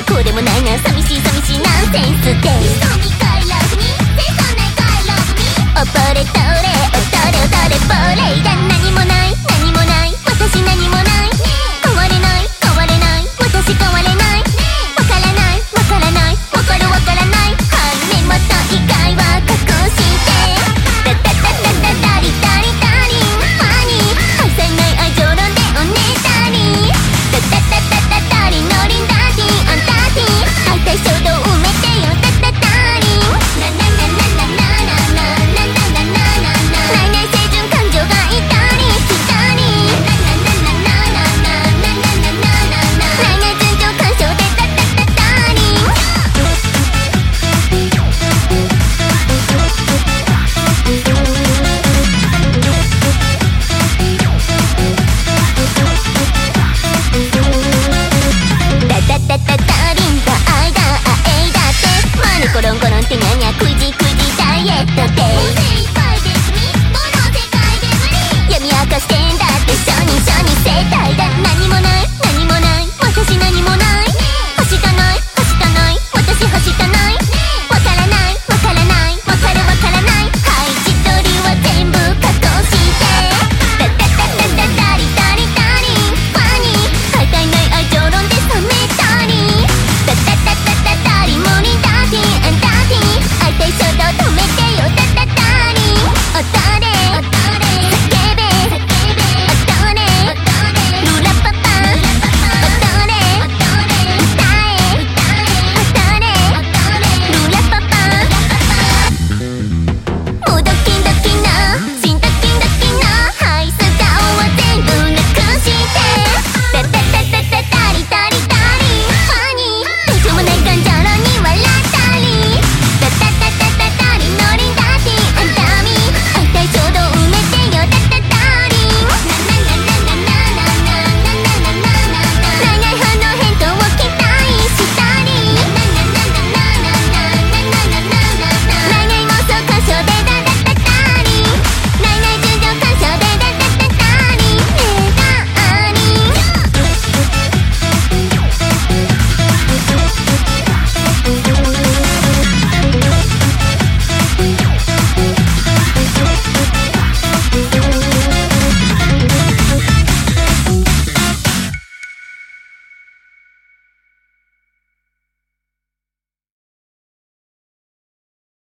ない。こうでもないな。寂しい寂しい。ナンセンスで。急れれ踊れ踊れボレイだトゲイ精一杯で君この世界で無理闇明かしてんだって初に初に世た